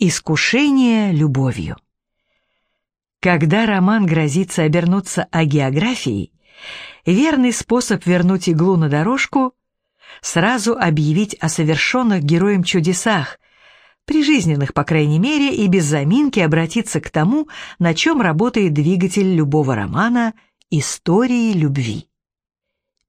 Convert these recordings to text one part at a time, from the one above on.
Искушение любовью. Когда роман грозится обернуться агеографией, верный способ вернуть иглу на дорожку — сразу объявить о совершенных героем чудесах, прижизненных, по крайней мере, и без заминки обратиться к тому, на чем работает двигатель любого романа — истории любви.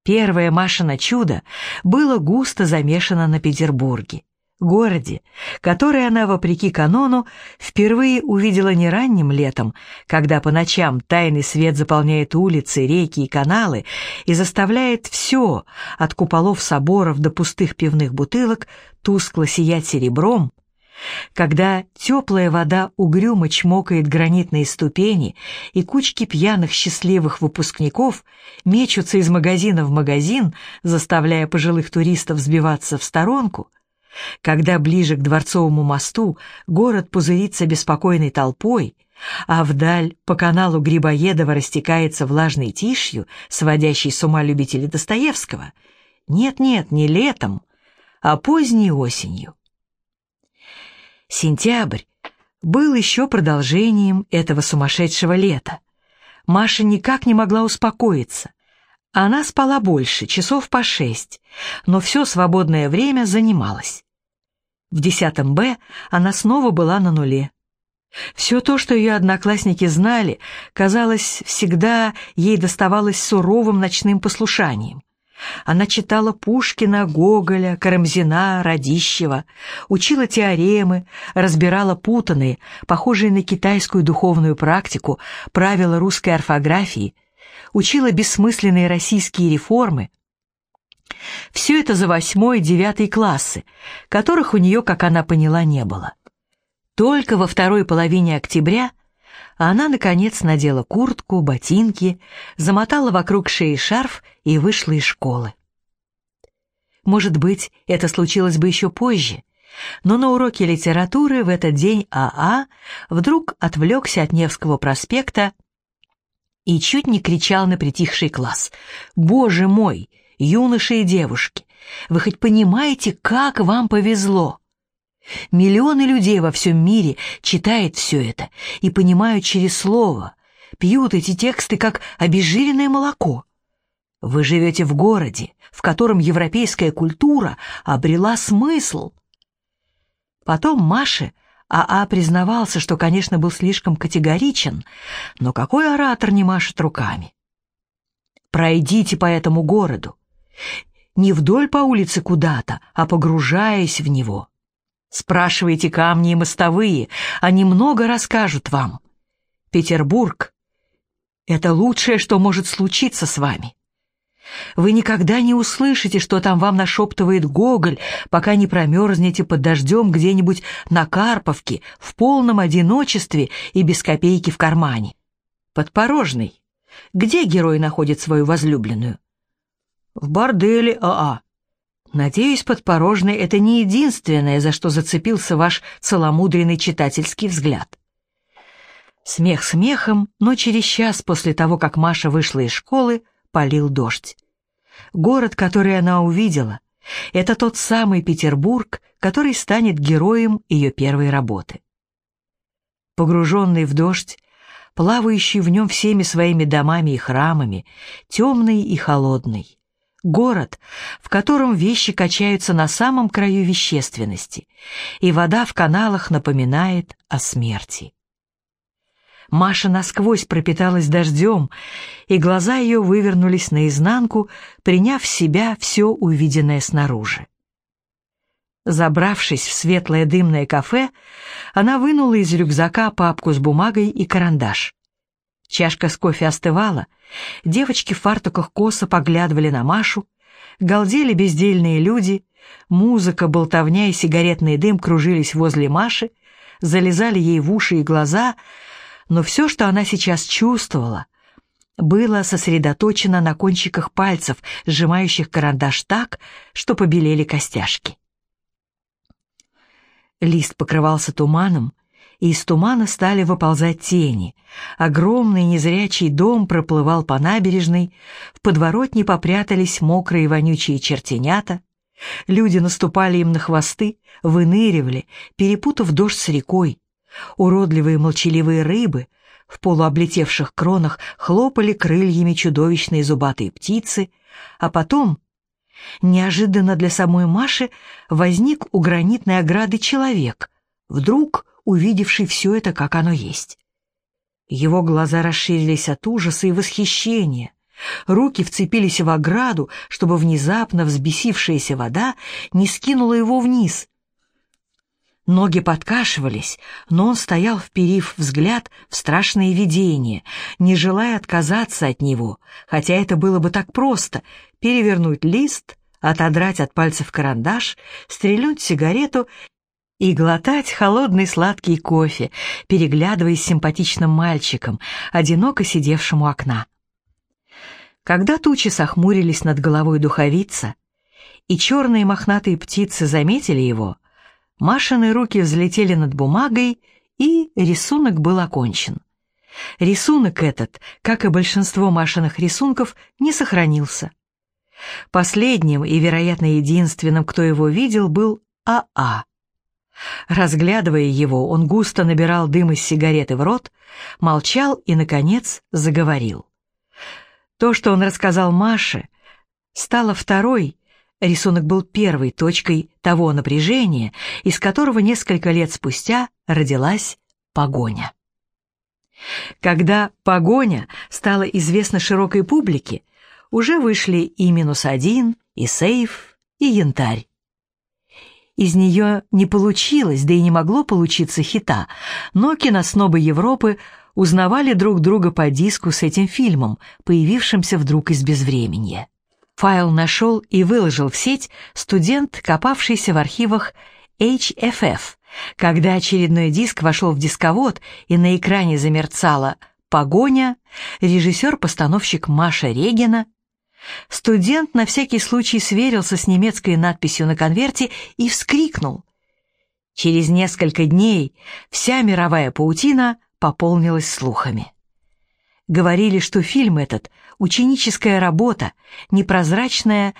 Первое Машино чудо было густо замешано на Петербурге городе, который она, вопреки канону, впервые увидела не ранним летом, когда по ночам тайный свет заполняет улицы, реки и каналы и заставляет все, от куполов соборов до пустых пивных бутылок, тускло сиять серебром, когда теплая вода угрюмо чмокает гранитные ступени, и кучки пьяных счастливых выпускников мечутся из магазина в магазин, заставляя пожилых туристов сбиваться в сторонку — когда ближе к Дворцовому мосту город пузырится беспокойной толпой, а вдаль по каналу Грибоедова растекается влажной тишью, сводящей с ума любителей Достоевского, нет-нет, не летом, а поздней осенью. Сентябрь был еще продолжением этого сумасшедшего лета. Маша никак не могла успокоиться. Она спала больше, часов по шесть, но все свободное время занималась. В десятом Б она снова была на нуле. Все то, что ее одноклассники знали, казалось, всегда ей доставалось суровым ночным послушанием. Она читала Пушкина, Гоголя, Карамзина, Радищева, учила теоремы, разбирала путанные, похожие на китайскую духовную практику, правила русской орфографии — учила бессмысленные российские реформы. Все это за восьмой и девятый классы, которых у нее, как она поняла, не было. Только во второй половине октября она, наконец, надела куртку, ботинки, замотала вокруг шеи шарф и вышла из школы. Может быть, это случилось бы еще позже, но на уроке литературы в этот день АА а вдруг отвлекся от Невского проспекта и чуть не кричал на притихший класс. «Боже мой, юноши и девушки, вы хоть понимаете, как вам повезло?» Миллионы людей во всем мире читают все это и понимают через слово, пьют эти тексты как обезжиренное молоко. Вы живете в городе, в котором европейская культура обрела смысл. Потом Маше АА признавался, что, конечно, был слишком категоричен, но какой оратор не машет руками? Пройдите по этому городу. Не вдоль по улице куда-то, а погружаясь в него. Спрашивайте камни и мостовые, они много расскажут вам. Петербург — это лучшее, что может случиться с вами. Вы никогда не услышите, что там вам нашептывает Гоголь, пока не промерзнете под дождем где-нибудь на Карповке, в полном одиночестве и без копейки в кармане. Подпорожный. Где герой находит свою возлюбленную? В борделе АА. Надеюсь, Подпорожный — это не единственное, за что зацепился ваш целомудренный читательский взгляд. Смех смехом, но через час после того, как Маша вышла из школы, полил дождь. Город, который она увидела, это тот самый Петербург, который станет героем ее первой работы. Погруженный в дождь, плавающий в нем всеми своими домами и храмами, темный и холодный. Город, в котором вещи качаются на самом краю вещественности, и вода в каналах напоминает о смерти. Маша насквозь пропиталась дождем, и глаза ее вывернулись наизнанку, приняв в себя все увиденное снаружи. Забравшись в светлое дымное кафе, она вынула из рюкзака папку с бумагой и карандаш. Чашка с кофе остывала, девочки в фартуках косо поглядывали на Машу, галдели бездельные люди, музыка, болтовня и сигаретный дым кружились возле Маши, залезали ей в уши и глаза — но все, что она сейчас чувствовала, было сосредоточено на кончиках пальцев, сжимающих карандаш так, что побелели костяшки. Лист покрывался туманом, и из тумана стали выползать тени. Огромный незрячий дом проплывал по набережной, в подворотне попрятались мокрые вонючие чертенята, Люди наступали им на хвосты, выныривали, перепутав дождь с рекой. Уродливые молчаливые рыбы в полуоблетевших кронах хлопали крыльями чудовищные зубатые птицы, а потом, неожиданно для самой Маши, возник у гранитной ограды человек, вдруг увидевший все это, как оно есть. Его глаза расширились от ужаса и восхищения. Руки вцепились в ограду, чтобы внезапно взбесившаяся вода не скинула его вниз. Ноги подкашивались, но он стоял, вперив взгляд в страшное видение, не желая отказаться от него, хотя это было бы так просто — перевернуть лист, отодрать от пальцев карандаш, стрельнуть сигарету и глотать холодный сладкий кофе, переглядываясь с симпатичным мальчиком, одиноко сидевшим у окна. Когда тучи сохмурились над головой духовица, и черные мохнатые птицы заметили его, Машины руки взлетели над бумагой, и рисунок был окончен. Рисунок этот, как и большинство Машиных рисунков, не сохранился. Последним и, вероятно, единственным, кто его видел, был АА. А. Разглядывая его, он густо набирал дым из сигареты в рот, молчал и, наконец, заговорил. То, что он рассказал Маше, стало второй, рисунок был первой точкой того напряжения, из которого несколько лет спустя родилась погоня. Когда «Погоня» стала известна широкой публике, уже вышли и «Минус один», и «Сейф», и «Янтарь». Из нее не получилось, да и не могло получиться хита, но киноснобы Европы узнавали друг друга по диску с этим фильмом, появившимся вдруг из безвременья. Файл нашел и выложил в сеть студент, копавшийся в архивах HFF. Когда очередной диск вошел в дисковод и на экране замерцала «Погоня», режиссер-постановщик Маша Регина Студент на всякий случай сверился с немецкой надписью на конверте и вскрикнул. Через несколько дней вся мировая паутина пополнилась слухами. Говорили, что фильм этот — ученическая работа, непрозрачная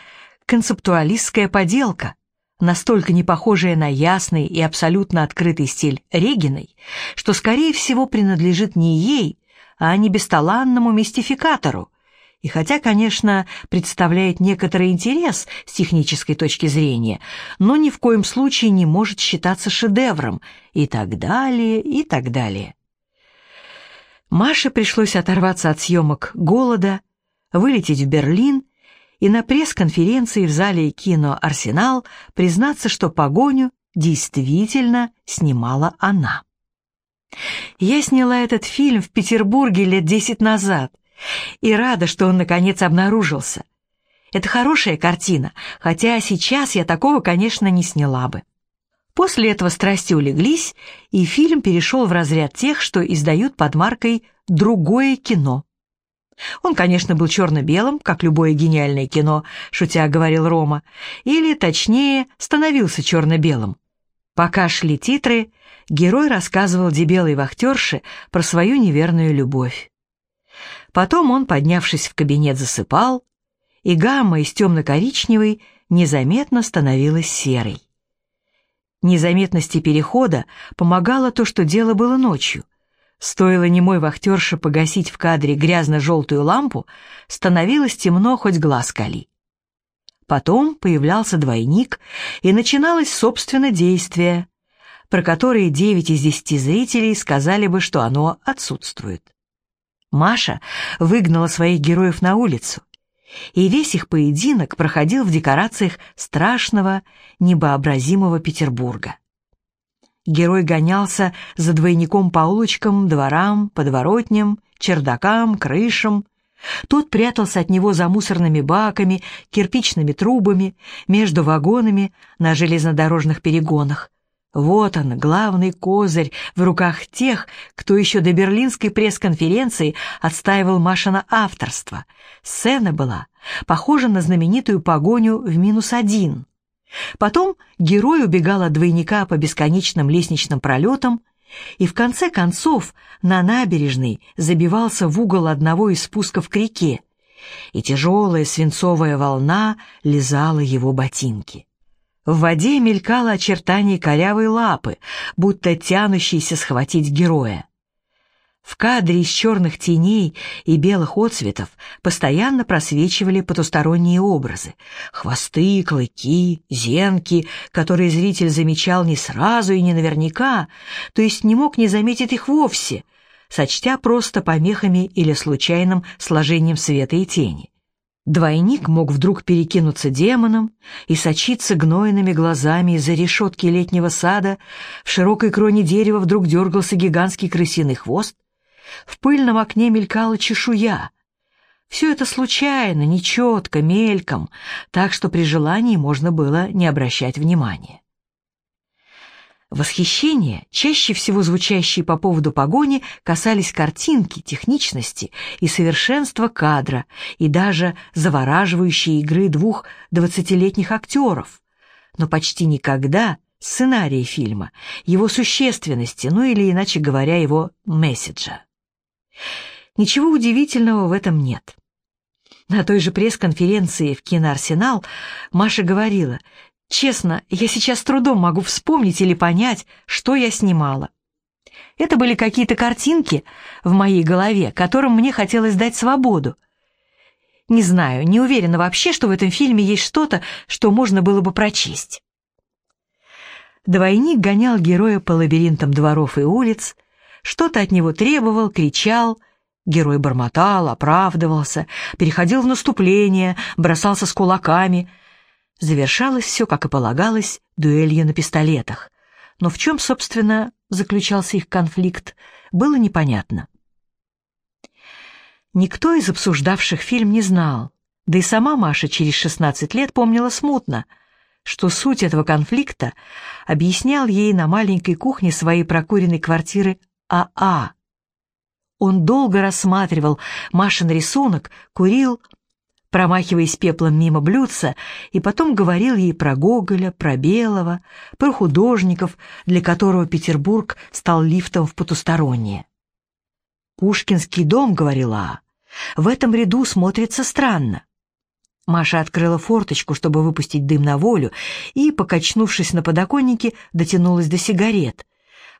концептуалистская поделка, настолько не похожая на ясный и абсолютно открытый стиль Региной, что, скорее всего, принадлежит не ей, а не бесталанному мистификатору, и хотя, конечно, представляет некоторый интерес с технической точки зрения, но ни в коем случае не может считаться шедевром и так далее, и так далее. Маше пришлось оторваться от съемок «Голода», вылететь в Берлин и на пресс-конференции в зале кино «Арсенал» признаться, что «Погоню» действительно снимала она. Я сняла этот фильм в Петербурге лет десять назад, и рада, что он наконец обнаружился. Это хорошая картина, хотя сейчас я такого, конечно, не сняла бы. После этого страсти улеглись, и фильм перешел в разряд тех, что издают под маркой «другое кино». Он, конечно, был черно-белым, как любое гениальное кино, шутя говорил Рома, или, точнее, становился черно-белым. Пока шли титры, герой рассказывал дебелой вахтерше про свою неверную любовь. Потом он, поднявшись в кабинет, засыпал, и гамма из темно-коричневой незаметно становилась серой. Незаметности перехода помогало то, что дело было ночью. Стоило немой вахтерше погасить в кадре грязно-желтую лампу, становилось темно, хоть глаз кали. Потом появлялся двойник, и начиналось, собственно, действие, про которое девять из десяти зрителей сказали бы, что оно отсутствует. Маша выгнала своих героев на улицу, и весь их поединок проходил в декорациях страшного, небообразимого Петербурга. Герой гонялся за двойником по улочкам, дворам, подворотням, чердакам, крышам. Тот прятался от него за мусорными баками, кирпичными трубами, между вагонами на железнодорожных перегонах. Вот он, главный козырь в руках тех, кто еще до берлинской пресс-конференции отстаивал Машина авторство. Сцена была похожа на знаменитую погоню в минус один. Потом герой убегал от двойника по бесконечным лестничным пролетам, и в конце концов на набережной забивался в угол одного из спусков к реке, и тяжелая свинцовая волна лизала его ботинки. В воде мелькало очертание корявой лапы, будто тянущейся схватить героя. В кадре из черных теней и белых отцветов постоянно просвечивали потусторонние образы. Хвосты, клыки, зенки, которые зритель замечал не сразу и не наверняка, то есть не мог не заметить их вовсе, сочтя просто помехами или случайным сложением света и тени. Двойник мог вдруг перекинуться демоном и сочиться гнойными глазами из-за решетки летнего сада, в широкой кроне дерева вдруг дергался гигантский крысиный хвост, в пыльном окне мелькала чешуя. Все это случайно, нечетко, мельком, так что при желании можно было не обращать внимания. Восхищение, чаще всего звучащие по поводу погони, касались картинки, техничности и совершенства кадра, и даже завораживающей игры двух двадцатилетних актеров. Но почти никогда сценария фильма, его существенности, ну или, иначе говоря, его месседжа. Ничего удивительного в этом нет. На той же пресс-конференции в киноарсенал Маша говорила, «Честно, я сейчас трудом могу вспомнить или понять, что я снимала. Это были какие-то картинки в моей голове, которым мне хотелось дать свободу. Не знаю, не уверена вообще, что в этом фильме есть что-то, что можно было бы прочесть». Двойник гонял героя по лабиринтам дворов и улиц, что-то от него требовал, кричал. Герой бормотал, оправдывался, переходил в наступление, бросался с кулаками. Завершалось все, как и полагалось, дуэлью на пистолетах. Но в чем, собственно, заключался их конфликт, было непонятно. Никто из обсуждавших фильм не знал, да и сама Маша через 16 лет помнила смутно, что суть этого конфликта объяснял ей на маленькой кухне своей прокуренной квартиры АА. А. Он долго рассматривал Машин рисунок, курил, промахиваясь пеплом мимо блюдца, и потом говорил ей про Гоголя, про Белого, про художников, для которого Петербург стал лифтом в потустороннее. «Пушкинский дом», — говорила А, — «в этом ряду смотрится странно». Маша открыла форточку, чтобы выпустить дым на волю, и, покачнувшись на подоконнике, дотянулась до сигарет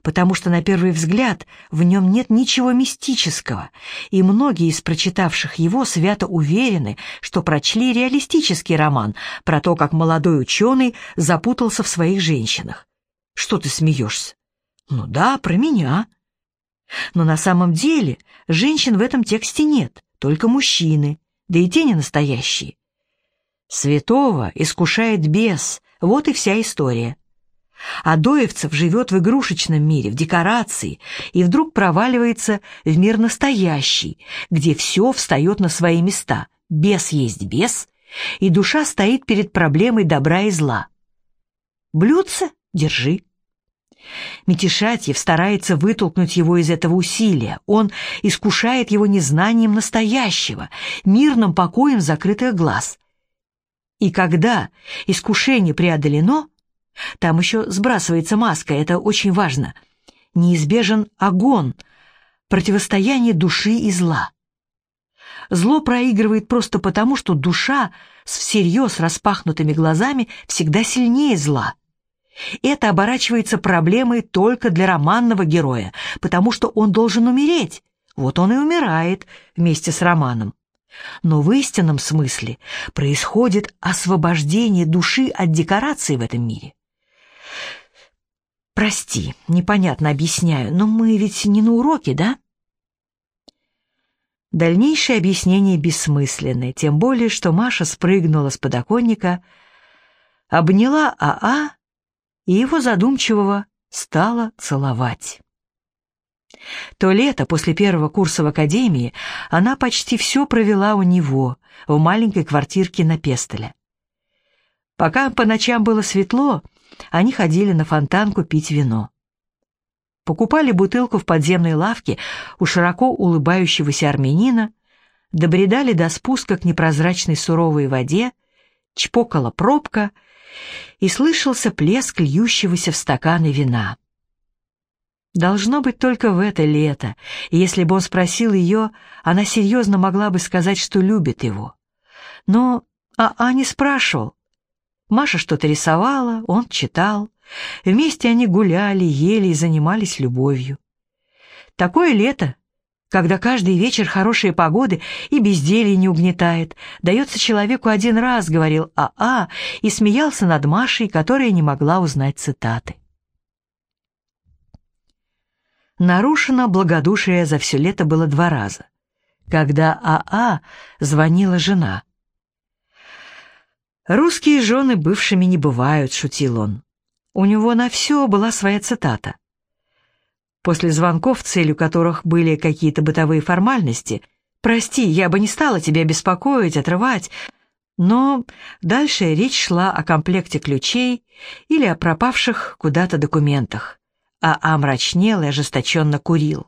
потому что на первый взгляд в нем нет ничего мистического, и многие из прочитавших его свято уверены, что прочли реалистический роман про то, как молодой ученый запутался в своих женщинах. Что ты смеешься? Ну да, про меня. Но на самом деле женщин в этом тексте нет, только мужчины, да и те не настоящие. Святого искушает бес, вот и вся история. Адоевцев живет в игрушечном мире, в декорации, и вдруг проваливается в мир настоящий, где все встает на свои места. Бес есть бес, и душа стоит перед проблемой добра и зла. Блюдце держи. Метишатьев старается вытолкнуть его из этого усилия. Он искушает его незнанием настоящего, мирным покоем закрытых глаз. И когда искушение преодолено, там еще сбрасывается маска, это очень важно. Неизбежен огонь, противостояние души и зла. Зло проигрывает просто потому, что душа с всерьез распахнутыми глазами всегда сильнее зла. Это оборачивается проблемой только для романного героя, потому что он должен умереть. Вот он и умирает вместе с романом. Но в истинном смысле происходит освобождение души от декораций в этом мире. Прости, непонятно объясняю, но мы ведь не на уроке, да? Дальнейшее объяснение бессмысленное, тем более, что Маша спрыгнула с подоконника, обняла АА и его задумчивого стала целовать. То лето после первого курса в академии она почти все провела у него, в маленькой квартирке на Пестеля. Пока по ночам было светло, они ходили на фонтанку пить вино. Покупали бутылку в подземной лавке у широко улыбающегося армянина, добредали до спуска к непрозрачной суровой воде, чпокала пробка, и слышался плеск льющегося в стаканы вина. Должно быть только в это лето, и если бы он спросил ее, она серьезно могла бы сказать, что любит его. Но а, не спрашивал, Маша что-то рисовала, он читал. Вместе они гуляли, ели и занимались любовью. Такое лето, когда каждый вечер хорошие погоды и безделье не угнетает, дается человеку один раз, говорил АА, и смеялся над Машей, которая не могла узнать цитаты. Нарушено благодушие за все лето было два раза. Когда АА звонила жена. «Русские жены бывшими не бывают», — шутил он. У него на все была своя цитата. После звонков, целью которых были какие-то бытовые формальности, «Прости, я бы не стала тебя беспокоить, отрывать», но дальше речь шла о комплекте ключей или о пропавших куда-то документах, а омрачнел и ожесточенно курил.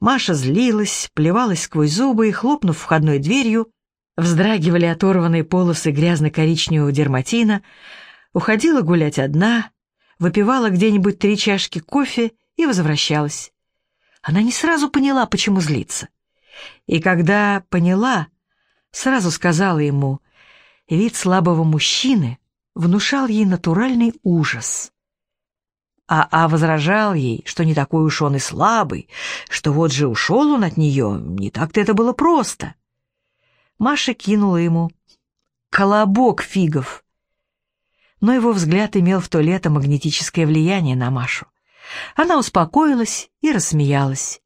Маша злилась, плевалась сквозь зубы и, хлопнув входной дверью, вздрагивали оторванные полосы грязно-коричневого дерматина, уходила гулять одна, выпивала где-нибудь три чашки кофе и возвращалась. Она не сразу поняла, почему злится. И когда поняла, сразу сказала ему, вид слабого мужчины внушал ей натуральный ужас. А А возражал ей, что не такой уж он и слабый, что вот же ушел он от нее, не так-то это было просто. Маша кинула ему колобок фигов. Но его взгляд имел в то лето магнетическое влияние на Машу. Она успокоилась и рассмеялась.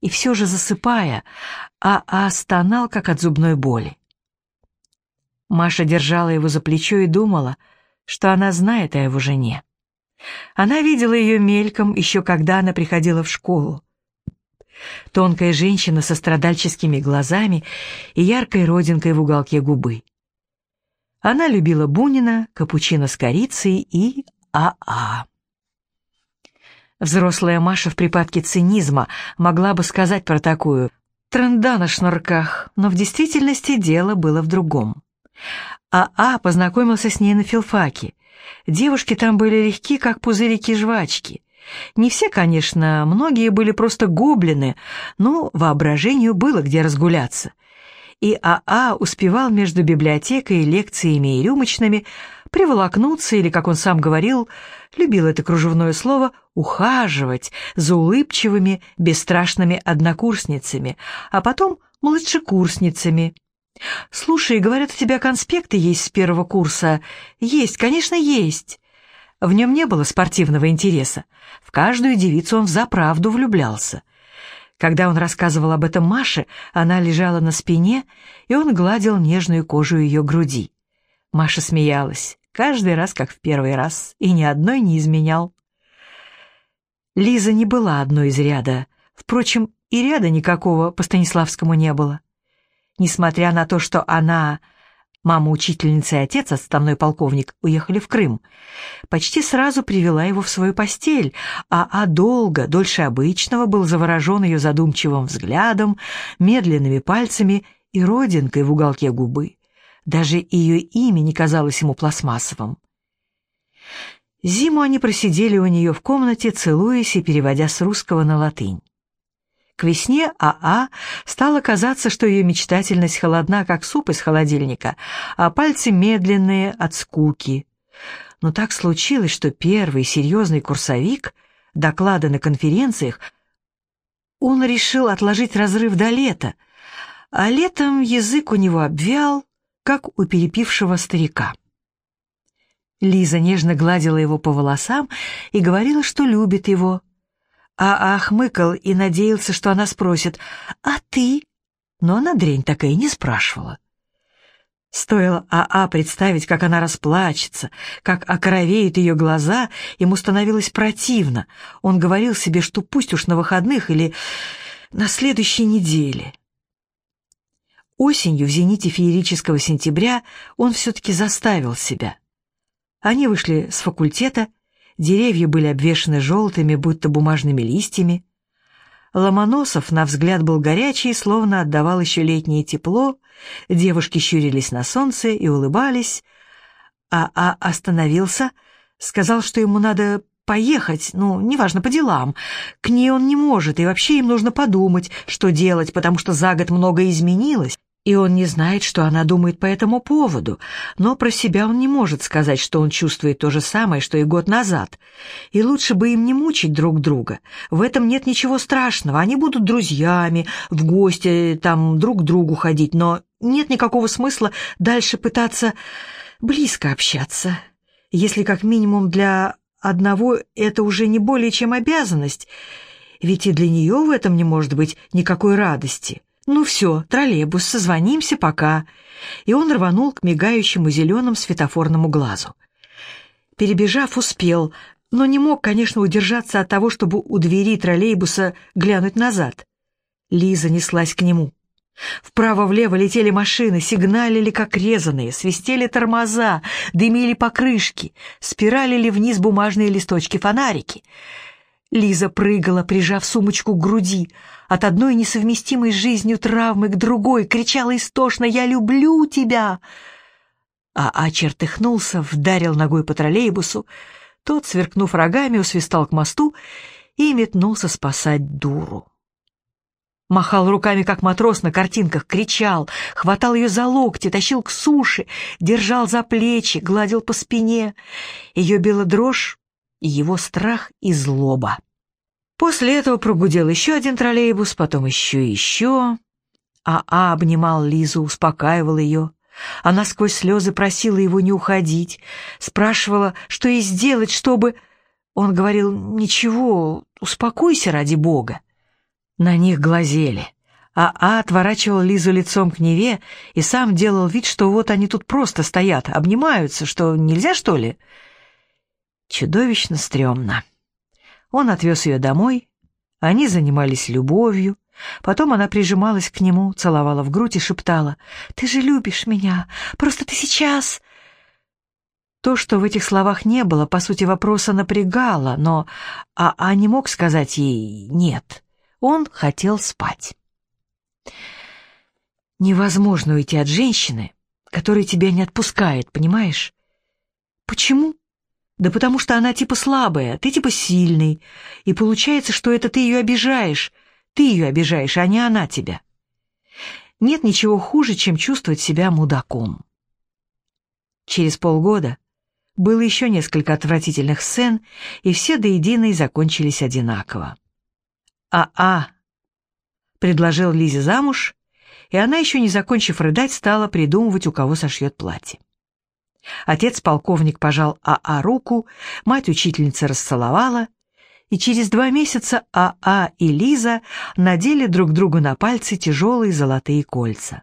И все же засыпая, А.А. стонал, как от зубной боли. Маша держала его за плечо и думала, что она знает о его жене. Она видела ее мельком еще когда она приходила в школу. Тонкая женщина со страдальческими глазами и яркой родинкой в уголке губы. Она любила Бунина, капучино с корицей и АА. Взрослая Маша в припадке цинизма могла бы сказать про такую «тренда на шнурках», но в действительности дело было в другом. АА познакомился с ней на филфаке. Девушки там были легки, как пузырики жвачки. Не все, конечно, многие были просто гоблины, но воображению было где разгуляться. И АА успевал между библиотекой, лекциями и рюмочными приволокнуться или, как он сам говорил, любил это кружевное слово, ухаживать за улыбчивыми, бесстрашными однокурсницами, а потом младшекурсницами. «Слушай, говорят, у тебя конспекты есть с первого курса?» «Есть, конечно, есть». В нем не было спортивного интереса. В каждую девицу он взаправду влюблялся. Когда он рассказывал об этом Маше, она лежала на спине, и он гладил нежную кожу ее груди. Маша смеялась, каждый раз как в первый раз, и ни одной не изменял. Лиза не была одной из ряда. Впрочем, и ряда никакого по Станиславскому не было. Несмотря на то, что она Мама учительница и отец, отставной полковник, уехали в Крым. Почти сразу привела его в свою постель, а А долго, дольше обычного, был заворожен ее задумчивым взглядом, медленными пальцами и родинкой в уголке губы. Даже ее имя не казалось ему пластмассовым. Зиму они просидели у нее в комнате, целуясь и переводя с русского на латынь. К весне АА стало казаться, что ее мечтательность холодна, как суп из холодильника, а пальцы медленные от скуки. Но так случилось, что первый серьезный курсовик, доклады на конференциях, он решил отложить разрыв до лета, а летом язык у него обвял, как у перепившего старика. Лиза нежно гладила его по волосам и говорила, что любит его, а ахмыкал и надеялся, что она спросит «А ты?» Но она дрень такая не спрашивала. Стоило АА представить, как она расплачется, как окровеют ее глаза, ему становилось противно. Он говорил себе, что пусть уж на выходных или на следующей неделе. Осенью, в зените феерического сентября, он все-таки заставил себя. Они вышли с факультета, Деревья были обвешаны желтыми, будто бумажными листьями. Ломоносов, на взгляд, был горячий, словно отдавал еще летнее тепло, девушки щурились на солнце и улыбались, а А остановился, сказал, что ему надо поехать, ну, неважно, по делам. К ней он не может, и вообще им нужно подумать, что делать, потому что за год многое изменилось. И он не знает, что она думает по этому поводу, но про себя он не может сказать, что он чувствует то же самое, что и год назад. И лучше бы им не мучить друг друга. В этом нет ничего страшного. Они будут друзьями, в гости там друг к другу ходить, но нет никакого смысла дальше пытаться близко общаться. Если как минимум для одного это уже не более чем обязанность, ведь и для нее в этом не может быть никакой радости. «Ну все, троллейбус, созвонимся, пока». И он рванул к мигающему зеленому светофорному глазу. Перебежав, успел, но не мог, конечно, удержаться от того, чтобы у двери троллейбуса глянуть назад. Лиза неслась к нему. Вправо-влево летели машины, сигналили как резаные, свистели тормоза, дымили покрышки, спиралили вниз бумажные листочки-фонарики — Лиза прыгала, прижав сумочку к груди. От одной несовместимой с жизнью травмы к другой кричала истошно «Я люблю тебя!» А А чертыхнулся, вдарил ногой по троллейбусу. Тот, сверкнув рогами, усвистал к мосту и метнулся спасать дуру. Махал руками, как матрос на картинках, кричал, хватал ее за локти, тащил к суше, держал за плечи, гладил по спине. Ее била дрожь, и его страх и злоба. После этого прогудел еще один троллейбус, потом еще и еще. А А обнимал Лизу, успокаивал ее. Она сквозь слезы просила его не уходить, спрашивала, что ей сделать, чтобы... Он говорил, «Ничего, успокойся ради Бога». На них глазели. А А отворачивал Лизу лицом к Неве и сам делал вид, что вот они тут просто стоят, обнимаются, что нельзя, что ли? Чудовищно стрёмно. Он отвез ее домой, они занимались любовью, потом она прижималась к нему, целовала в грудь и шептала «Ты же любишь меня, просто ты сейчас...» То, что в этих словах не было, по сути вопроса напрягало, но а, а не мог сказать ей «нет». Он хотел спать. Невозможно уйти от женщины, которая тебя не отпускает, понимаешь? Почему? Да потому что она типа слабая, ты типа сильный. И получается, что это ты ее обижаешь. Ты ее обижаешь, а не она тебя. Нет ничего хуже, чем чувствовать себя мудаком. Через полгода было еще несколько отвратительных сцен, и все до единой закончились одинаково. А-а предложил Лизе замуж, и она, еще не закончив рыдать, стала придумывать, у кого сошьет платье. Отец-полковник пожал АА руку, мать-учительница расцеловала, и через два месяца АА и Лиза надели друг другу на пальцы тяжелые золотые кольца.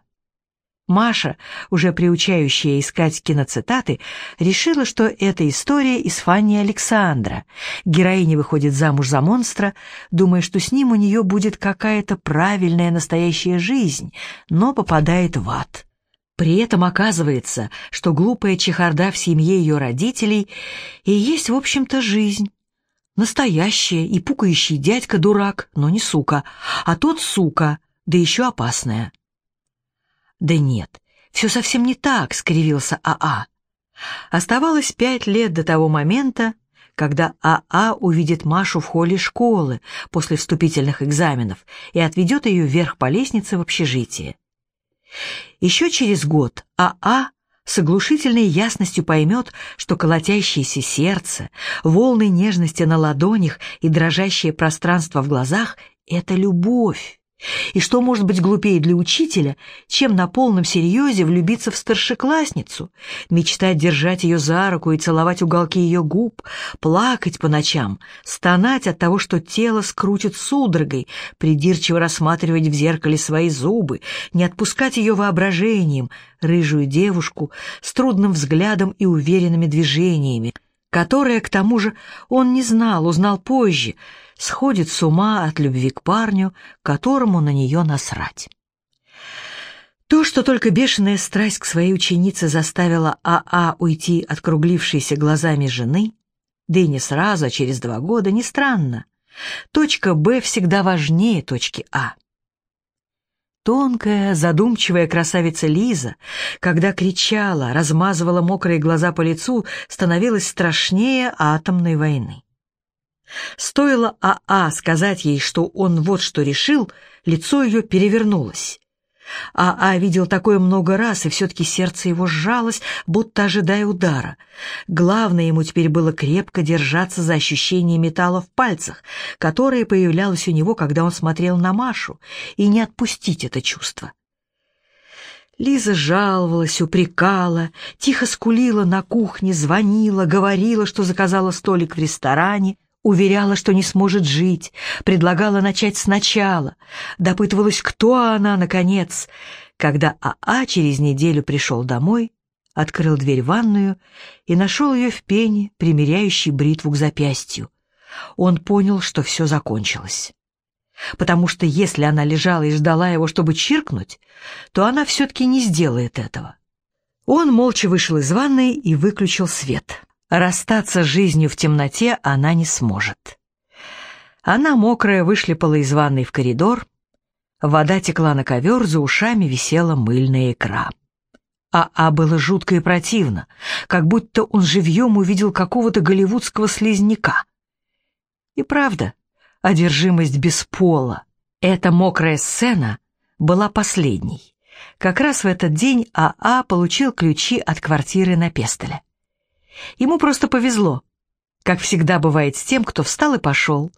Маша, уже приучающая искать киноцитаты, решила, что это история из Фанни Александра. Героиня выходит замуж за монстра, думая, что с ним у нее будет какая-то правильная настоящая жизнь, но попадает в ад. При этом оказывается, что глупая чехарда в семье ее родителей и есть, в общем-то, жизнь. Настоящая и пукающий дядька-дурак, но не сука, а тот сука, да еще опасная. Да нет, все совсем не так, скривился АА. Оставалось пять лет до того момента, когда АА увидит Машу в холле школы после вступительных экзаменов и отведет ее вверх по лестнице в общежитие. Еще через год АА а с оглушительной ясностью поймет, что колотящееся сердце, волны нежности на ладонях и дрожащее пространство в глазах — это любовь. И что может быть глупее для учителя, чем на полном серьезе влюбиться в старшеклассницу, мечтать держать ее за руку и целовать уголки ее губ, плакать по ночам, стонать от того, что тело скрутит судорогой, придирчиво рассматривать в зеркале свои зубы, не отпускать ее воображением, рыжую девушку с трудным взглядом и уверенными движениями, которая, к тому же, он не знал, узнал позже — сходит с ума от любви к парню, которому на нее насрать. То, что только бешеная страсть к своей ученице заставила АА а уйти от круглившейся глазами жены, да и не сразу, а через два года, не странно. Точка «Б» всегда важнее точки «А». Тонкая, задумчивая красавица Лиза, когда кричала, размазывала мокрые глаза по лицу, становилась страшнее атомной войны. Стоило АА а сказать ей, что он вот что решил, лицо ее перевернулось. А А видел такое много раз, и все-таки сердце его сжалось, будто ожидая удара. Главное ему теперь было крепко держаться за ощущение металла в пальцах, которое появлялось у него, когда он смотрел на Машу, и не отпустить это чувство. Лиза жаловалась, упрекала, тихо скулила на кухне, звонила, говорила, что заказала столик в ресторане, уверяла, что не сможет жить, предлагала начать сначала, допытывалась, кто она, наконец. Когда АА через неделю пришел домой, открыл дверь в ванную и нашел ее в пене, примеряющей бритву к запястью. Он понял, что все закончилось. Потому что если она лежала и ждала его, чтобы чиркнуть, то она все-таки не сделает этого. Он молча вышел из ванной и выключил свет. Расстаться с жизнью в темноте она не сможет. Она, мокрая, вышлепала из ванной в коридор. Вода текла на ковер, за ушами висела мыльная икра. А А было жутко и противно, как будто он живьем увидел какого-то голливудского слизняка. И правда, одержимость без пола, эта мокрая сцена была последней. Как раз в этот день АА получил ключи от квартиры на Пестеле. Ему просто повезло. Как всегда бывает с тем, кто встал и пошел.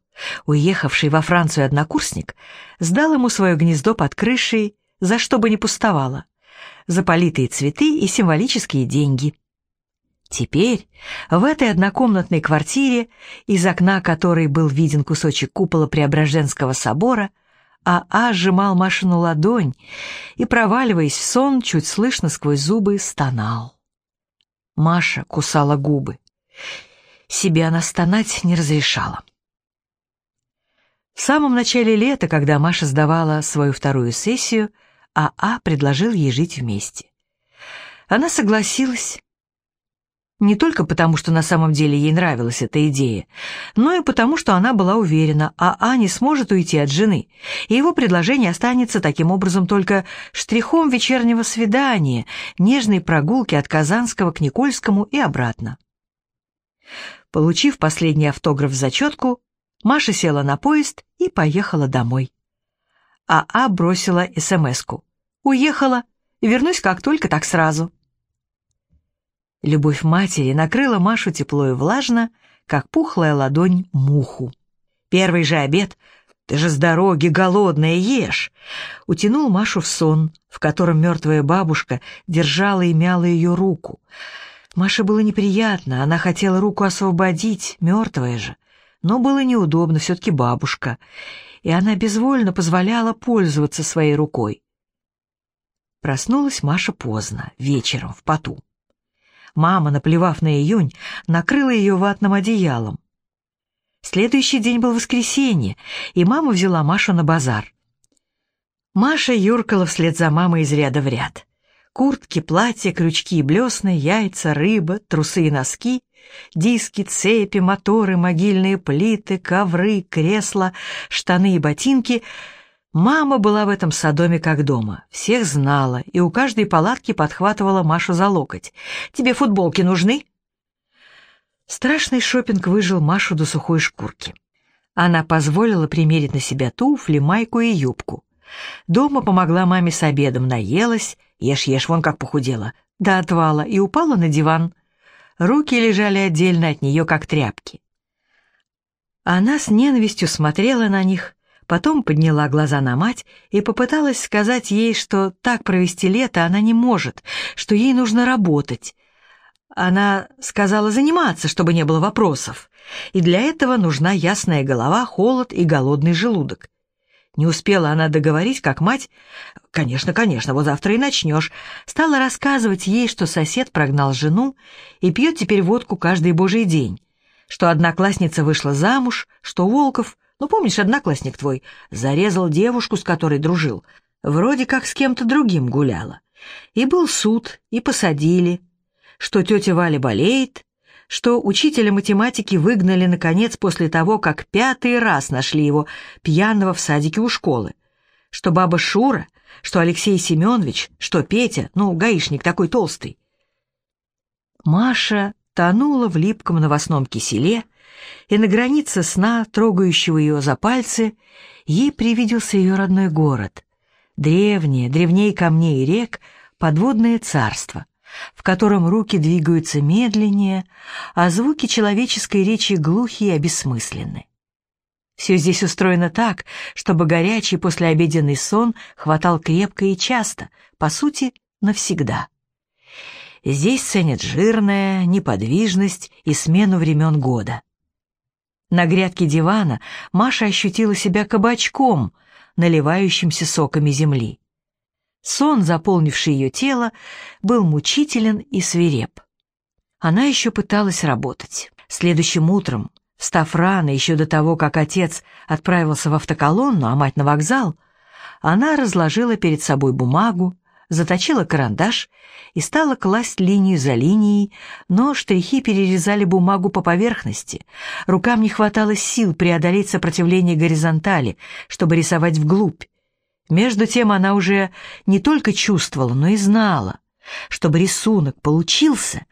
Уехавший во Францию однокурсник сдал ему свое гнездо под крышей, за что бы ни пустовало, за политые цветы и символические деньги. Теперь в этой однокомнатной квартире, из окна которой был виден кусочек купола Преображенского собора, а А сжимал Машину ладонь и, проваливаясь в сон, чуть слышно сквозь зубы, стонал. Маша кусала губы. Себе она стонать не разрешала. В самом начале лета, когда Маша сдавала свою вторую сессию, АА а предложил ей жить вместе. Она согласилась, не только потому, что на самом деле ей нравилась эта идея, но и потому, что она была уверена, а А не сможет уйти от жены, и его предложение останется таким образом только штрихом вечернего свидания, нежной прогулки от Казанского к Никольскому и обратно. Получив последний автограф в зачетку, Маша села на поезд и поехала домой. А А бросила СМС-ку. «Уехала. Вернусь как только, так сразу». Любовь матери накрыла Машу тепло и влажно, как пухлая ладонь муху. Первый же обед «Ты же с дороги голодная, ешь!» утянул Машу в сон, в котором мертвая бабушка держала и мяла ее руку. Маше было неприятно, она хотела руку освободить, мертвая же, но было неудобно, все-таки бабушка, и она безвольно позволяла пользоваться своей рукой. Проснулась Маша поздно, вечером, в поту. Мама, наплевав на июнь, накрыла ее ватным одеялом. Следующий день был воскресенье, и мама взяла Машу на базар. Маша юркала вслед за мамой из ряда в ряд. Куртки, платья, крючки и блесны, яйца, рыба, трусы и носки, диски, цепи, моторы, могильные плиты, ковры, кресла, штаны и ботинки — Мама была в этом садоме как дома, всех знала и у каждой палатки подхватывала Машу за локоть. «Тебе футболки нужны?» Страшный шопинг выжил Машу до сухой шкурки. Она позволила примерить на себя туфли, майку и юбку. Дома помогла маме с обедом, наелась, ешь-ешь, вон как похудела, до отвала, и упала на диван. Руки лежали отдельно от нее, как тряпки. Она с ненавистью смотрела на них, Потом подняла глаза на мать и попыталась сказать ей, что так провести лето она не может, что ей нужно работать. Она сказала заниматься, чтобы не было вопросов, и для этого нужна ясная голова, холод и голодный желудок. Не успела она договорить, как мать, конечно, конечно, вот завтра и начнешь, стала рассказывать ей, что сосед прогнал жену и пьет теперь водку каждый божий день, что одноклассница вышла замуж, что Волков ну, помнишь, одноклассник твой зарезал девушку, с которой дружил, вроде как с кем-то другим гуляла. И был суд, и посадили, что тетя Валя болеет, что учителя математики выгнали, наконец, после того, как пятый раз нашли его пьяного в садике у школы, что баба Шура, что Алексей Семенович, что Петя, ну, гаишник такой толстый. Маша тонула в липком новостном киселе, и на границе сна, трогающего ее за пальцы, ей привиделся ее родной город, Древнее, древнее камней и рек, подводное царство, в котором руки двигаются медленнее, а звуки человеческой речи глухие и обесмысленны. Все здесь устроено так, чтобы горячий послеобеденный сон хватал крепко и часто, по сути, навсегда. Здесь ценят жирное, неподвижность и смену времен года. На грядке дивана Маша ощутила себя кабачком, наливающимся соками земли. Сон, заполнивший ее тело, был мучителен и свиреп. Она еще пыталась работать. Следующим утром, встав рано, еще до того, как отец отправился в автоколонну, а мать на вокзал, она разложила перед собой бумагу, заточила карандаш и стала класть линию за линией, но штрихи перерезали бумагу по поверхности. Рукам не хватало сил преодолеть сопротивление горизонтали, чтобы рисовать вглубь. Между тем она уже не только чувствовала, но и знала. Чтобы рисунок получился,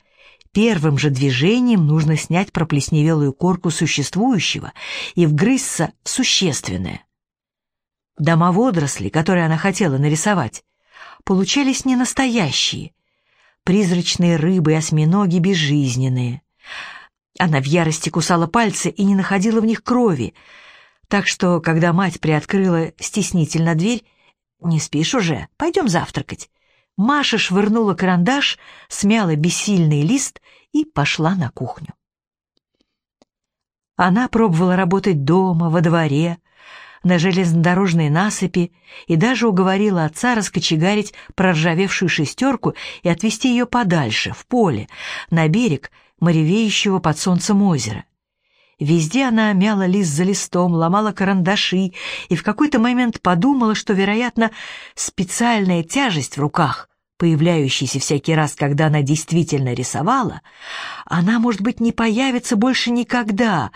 первым же движением нужно снять проплесневелую корку существующего и вгрызться в существенное. Дома водорослей, которые она хотела нарисовать, получались не настоящие. Призрачные рыбы и осьминоги безжизненные. Она в ярости кусала пальцы и не находила в них крови, так что, когда мать приоткрыла стеснительно дверь, «Не спишь уже? Пойдем завтракать». Маша швырнула карандаш, смяла бессильный лист и пошла на кухню. Она пробовала работать дома, во дворе, на железнодорожной насыпи и даже уговорила отца раскочегарить проржавевшую шестерку и отвезти ее подальше, в поле, на берег моревеющего под солнцем озера. Везде она мяла лист за листом, ломала карандаши и в какой-то момент подумала, что, вероятно, специальная тяжесть в руках, появляющаяся всякий раз, когда она действительно рисовала, она, может быть, не появится больше никогда,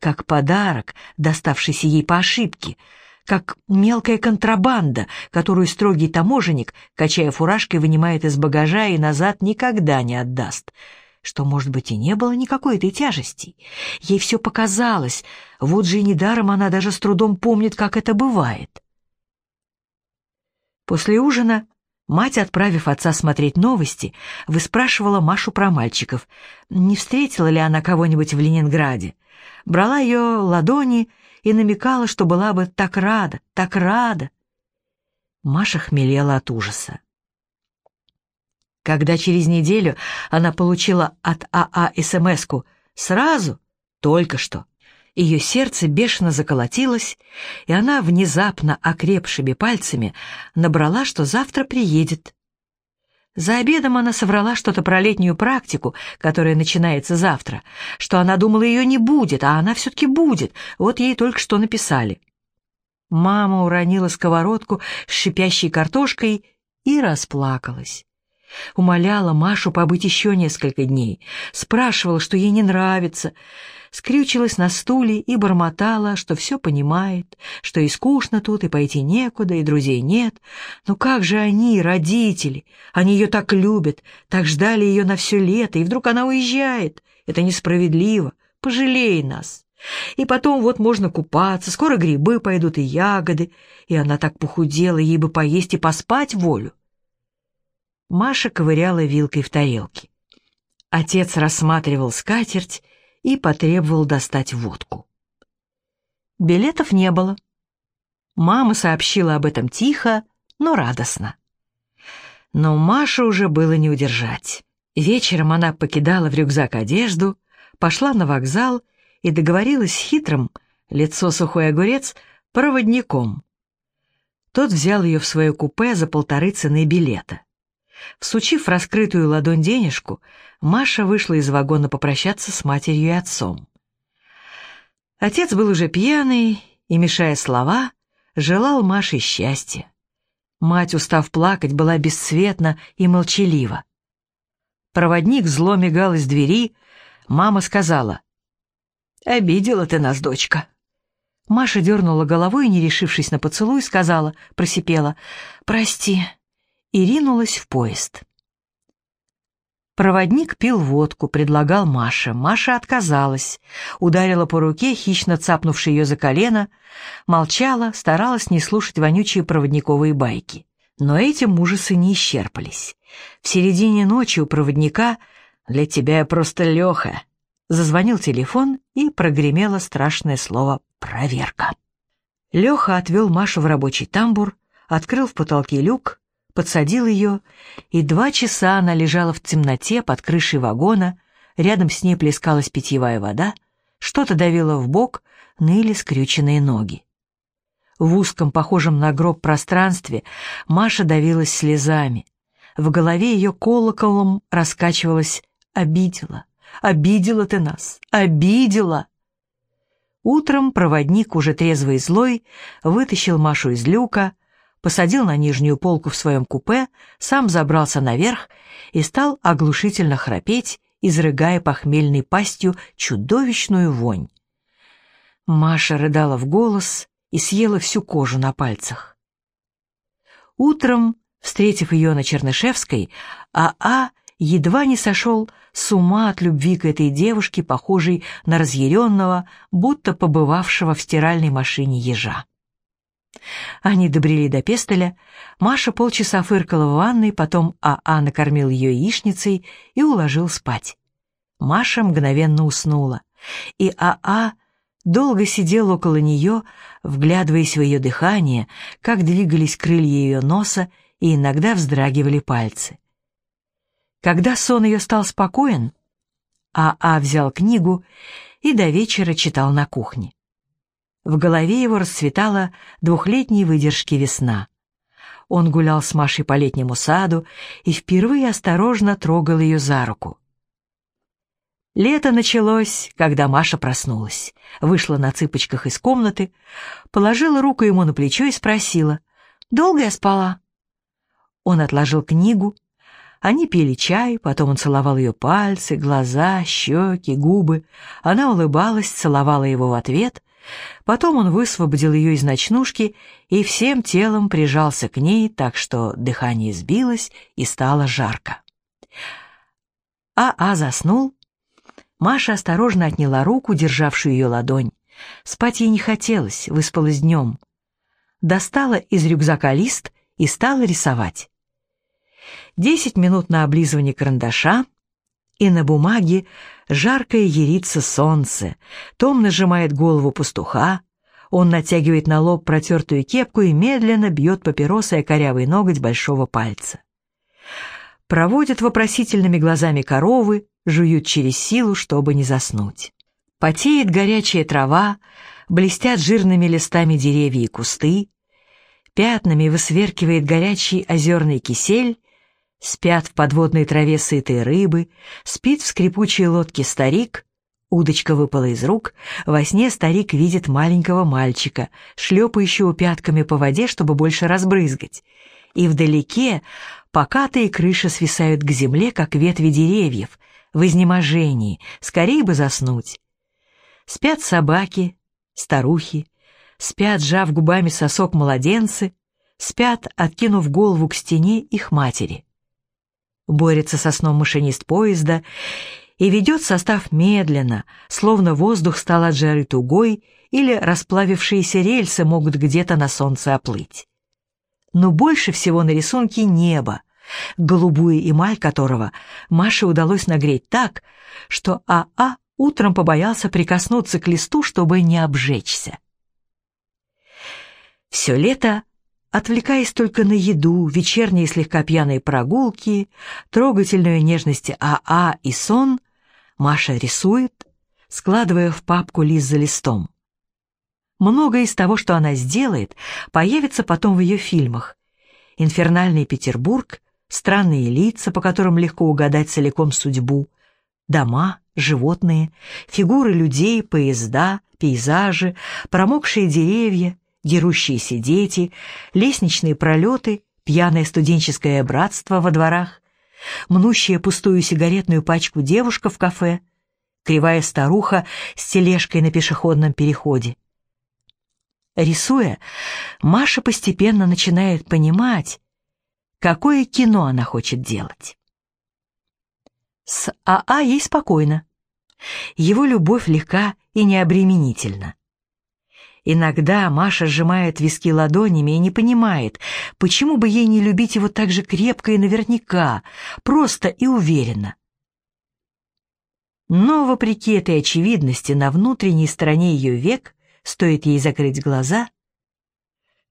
как подарок, доставшийся ей по ошибке, как мелкая контрабанда, которую строгий таможенник, качая фуражкой, вынимает из багажа и назад никогда не отдаст — что, может быть, и не было никакой этой тяжести. Ей все показалось, вот же и недаром она даже с трудом помнит, как это бывает. После ужина мать, отправив отца смотреть новости, выспрашивала Машу про мальчиков, не встретила ли она кого-нибудь в Ленинграде. Брала ее ладони и намекала, что была бы так рада, так рада. Маша хмелела от ужаса. Когда через неделю она получила от АА СМС-ку «Сразу? Только что!» Ее сердце бешено заколотилось, и она, внезапно окрепшими пальцами, набрала, что завтра приедет. За обедом она соврала что-то про летнюю практику, которая начинается завтра, что она думала, ее не будет, а она все-таки будет, вот ей только что написали. Мама уронила сковородку с шипящей картошкой и расплакалась. Умоляла Машу побыть еще несколько дней, спрашивала, что ей не нравится, скрючилась на стуле и бормотала, что все понимает, что и скучно тут, и пойти некуда, и друзей нет. Но как же они, родители? Они ее так любят, так ждали ее на все лето, и вдруг она уезжает. Это несправедливо. Пожалей нас. И потом вот можно купаться, скоро грибы пойдут и ягоды, и она так похудела, ей бы поесть и поспать волю. Маша ковыряла вилкой в тарелке. Отец рассматривал скатерть и потребовал достать водку. Билетов не было. Мама сообщила об этом тихо, но радостно. Но Маше уже было не удержать. Вечером она покидала в рюкзак одежду, пошла на вокзал и договорилась с хитрым, лицо сухой огурец, проводником. Тот взял ее в свое купе за полторы цены билета. Всучив раскрытую ладонь денежку, Маша вышла из вагона попрощаться с матерью и отцом. Отец был уже пьяный и, мешая слова, желал Маше счастья. Мать, устав плакать, была бесцветна и молчалива. Проводник зло мигал из двери, мама сказала, «Обидела ты нас, дочка». Маша дернула головой не решившись на поцелуй, сказала, просипела, «Прости» и ринулась в поезд. Проводник пил водку, предлагал Маше. Маша отказалась, ударила по руке, хищно цапнувши ее за колено, молчала, старалась не слушать вонючие проводниковые байки. Но этим ужасы не исчерпались. В середине ночи у проводника «Для тебя я просто Леха». Зазвонил телефон, и прогремело страшное слово «проверка». Леха отвел Машу в рабочий тамбур, открыл в потолке люк, подсадил ее, и два часа она лежала в темноте под крышей вагона, рядом с ней плескалась питьевая вода, что-то давило в бок, ныли скрюченные ноги. В узком, похожем на гроб пространстве Маша давилась слезами. В голове ее колоколом раскачивалась «Обидела, обидела ты нас, обидела!» Утром проводник, уже трезвый и злой, вытащил Машу из люка, посадил на нижнюю полку в своем купе, сам забрался наверх и стал оглушительно храпеть, изрыгая похмельной пастью чудовищную вонь. Маша рыдала в голос и съела всю кожу на пальцах. Утром, встретив ее на Чернышевской, А.А. едва не сошел с ума от любви к этой девушке, похожей на разъяренного, будто побывавшего в стиральной машине ежа. Они добрели до Пестеля, Маша полчаса фыркала в ванной, потом АА накормил ее яичницей и уложил спать. Маша мгновенно уснула, и АА долго сидел около нее, вглядываясь в ее дыхание, как двигались крылья ее носа и иногда вздрагивали пальцы. Когда сон ее стал спокоен, АА взял книгу и до вечера читал на кухне. В голове его расцветала двухлетней выдержки весна. Он гулял с Машей по летнему саду и впервые осторожно трогал ее за руку. Лето началось, когда Маша проснулась, вышла на цыпочках из комнаты, положила руку ему на плечо и спросила, «Долго я спала?» Он отложил книгу, они пили чай, потом он целовал ее пальцы, глаза, щеки, губы. Она улыбалась, целовала его в ответ, Потом он высвободил ее из ночнушки и всем телом прижался к ней, так что дыхание сбилось и стало жарко. А-А заснул. Маша осторожно отняла руку, державшую ее ладонь. Спать ей не хотелось, выспалась днем. Достала из рюкзака лист и стала рисовать. Десять минут на облизывание карандаша, и на бумаге жаркое ярится солнце, Том нажимает голову пастуха, он натягивает на лоб протертую кепку и медленно бьет папиросой о корявый ноготь большого пальца. Проводят вопросительными глазами коровы, жуют через силу, чтобы не заснуть. Потеет горячая трава, блестят жирными листами деревья и кусты, пятнами высверкивает горячий озерный кисель, Спят в подводной траве сытые рыбы, спит в скрипучей лодке старик, удочка выпала из рук, во сне старик видит маленького мальчика, шлепающего пятками по воде, чтобы больше разбрызгать. И вдалеке покатые крыши свисают к земле, как ветви деревьев, в изнеможении, скорее бы заснуть. Спят собаки, старухи, спят, сжав губами сосок младенцы, спят, откинув голову к стене их матери борется со сном машинист поезда и ведет состав медленно, словно воздух стал от жары тугой или расплавившиеся рельсы могут где-то на солнце оплыть. Но больше всего на рисунке небо, голубую эмаль которого Маше удалось нагреть так, что АА а утром побоялся прикоснуться к листу, чтобы не обжечься. Все лето отвлекаясь только на еду, вечерние слегка пьяные прогулки, трогательную нежности АА и сон, Маша рисует, складывая в папку лист за листом. Многое из того, что она сделает, появится потом в ее фильмах. «Инфернальный Петербург», «Странные лица», по которым легко угадать целиком судьбу, дома, животные, фигуры людей, поезда, пейзажи, промокшие деревья, дерущиеся дети, лестничные пролеты, пьяное студенческое братство во дворах, мнущая пустую сигаретную пачку девушка в кафе, кривая старуха с тележкой на пешеходном переходе. Рисуя, Маша постепенно начинает понимать, какое кино она хочет делать. С АА ей спокойно. Его любовь легка и необременительна. Иногда Маша сжимает виски ладонями и не понимает, почему бы ей не любить его так же крепко и наверняка, просто и уверенно. Но, вопреки этой очевидности, на внутренней стороне ее век, стоит ей закрыть глаза,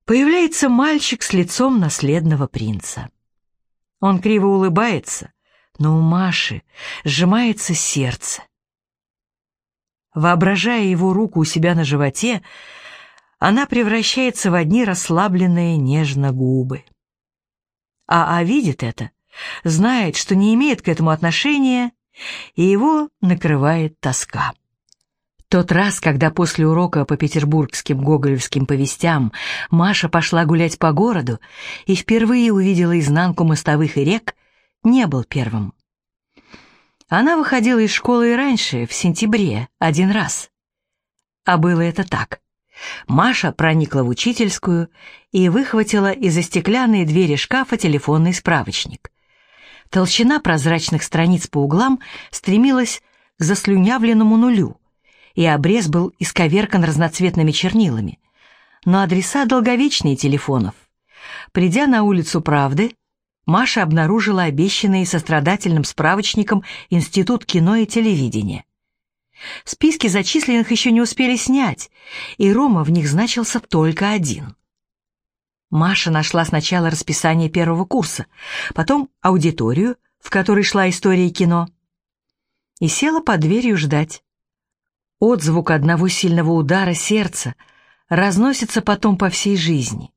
появляется мальчик с лицом наследного принца. Он криво улыбается, но у Маши сжимается сердце. Воображая его руку у себя на животе, она превращается в одни расслабленные нежно губы. А А видит это, знает, что не имеет к этому отношения, и его накрывает тоска. Тот раз, когда после урока по петербургским гоголевским повестям Маша пошла гулять по городу и впервые увидела изнанку мостовых и рек, не был первым. Она выходила из школы и раньше, в сентябре, один раз. А было это так. Маша проникла в учительскую и выхватила из-за стеклянной двери шкафа телефонный справочник. Толщина прозрачных страниц по углам стремилась к заслюнявленному нулю, и обрез был исковеркан разноцветными чернилами. Но адреса долговечнее телефонов. Придя на улицу Правды, Маша обнаружила обещанный сострадательным справочником Институт кино и телевидения. Списки зачисленных еще не успели снять, и Рома в них значился только один. Маша нашла сначала расписание первого курса, потом аудиторию, в которой шла история кино, и села под дверью ждать. Отзвук одного сильного удара сердца разносится потом по всей жизни.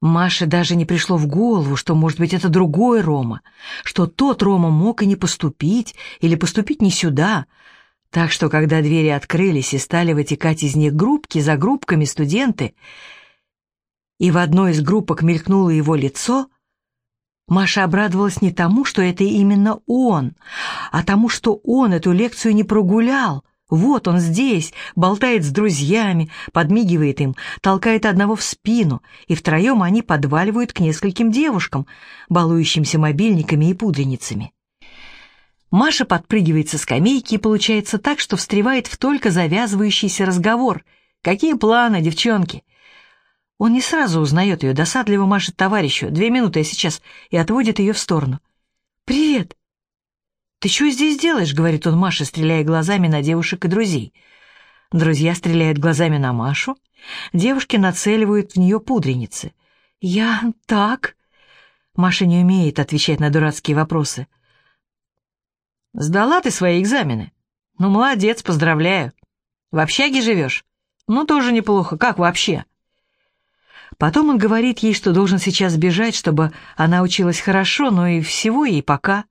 Маше даже не пришло в голову, что, может быть, это другой Рома, что тот Рома мог и не поступить, или поступить не сюда, так что, когда двери открылись и стали вытекать из них группки за группками студенты, и в одной из группок мелькнуло его лицо, Маша обрадовалась не тому, что это именно он, а тому, что он эту лекцию не прогулял. Вот он здесь, болтает с друзьями, подмигивает им, толкает одного в спину, и втроем они подваливают к нескольким девушкам, балующимся мобильниками и пудреницами. Маша подпрыгивает со скамейки и получается так, что встревает в только завязывающийся разговор. «Какие планы, девчонки?» Он не сразу узнает ее, досадливо машет товарищу. «Две минуты я сейчас» и отводит ее в сторону. «Привет!» «Ты что здесь делаешь?» — говорит он Маше, стреляя глазами на девушек и друзей. Друзья стреляют глазами на Машу. Девушки нацеливают в нее пудреницы. «Я так...» Маша не умеет отвечать на дурацкие вопросы. Сдала ты свои экзамены? Ну, молодец, поздравляю. В общаге живешь? Ну, тоже неплохо. Как вообще? Потом он говорит ей, что должен сейчас бежать, чтобы она училась хорошо, но и всего ей пока.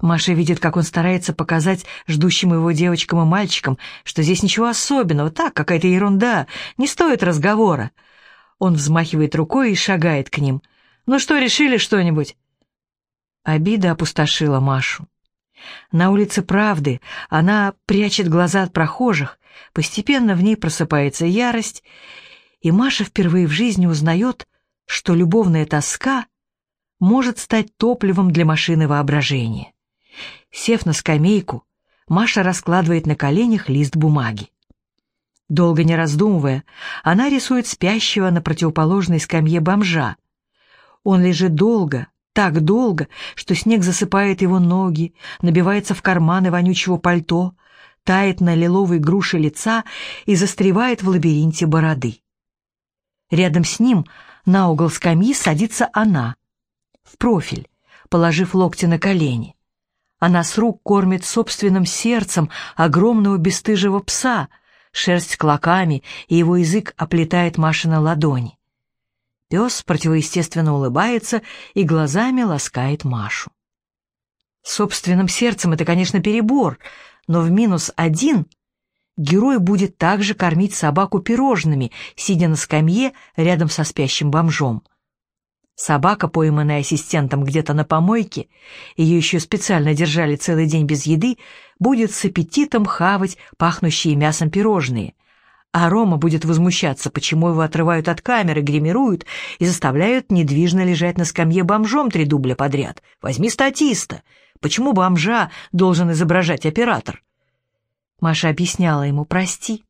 Маша видит, как он старается показать ждущим его девочкам и мальчикам, что здесь ничего особенного, так, какая-то ерунда, не стоит разговора. Он взмахивает рукой и шагает к ним. «Ну что, решили что-нибудь?» Обида опустошила Машу. На улице Правды она прячет глаза от прохожих, постепенно в ней просыпается ярость, и Маша впервые в жизни узнает, что любовная тоска может стать топливом для машины воображения. Сев на скамейку, Маша раскладывает на коленях лист бумаги. Долго не раздумывая, она рисует спящего на противоположной скамье бомжа. Он лежит долго, так долго, что снег засыпает его ноги, набивается в карманы вонючего пальто, тает на лиловой груше лица и застревает в лабиринте бороды. Рядом с ним на угол скамьи садится она, в профиль, положив локти на колени. Она с рук кормит собственным сердцем огромного бесстыжего пса, шерсть клоками, и его язык оплетает Машина ладони. Пес противоестественно улыбается и глазами ласкает Машу. Собственным сердцем это, конечно, перебор, но в минус один герой будет также кормить собаку пирожными, сидя на скамье рядом со спящим бомжом. Собака, пойманная ассистентом где-то на помойке, ее еще специально держали целый день без еды, будет с аппетитом хавать пахнущие мясом пирожные — а Рома будет возмущаться, почему его отрывают от камеры, гримируют и заставляют недвижно лежать на скамье бомжом три дубля подряд. Возьми статиста. Почему бомжа должен изображать оператор? Маша объясняла ему, прости,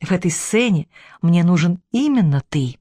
в этой сцене мне нужен именно ты.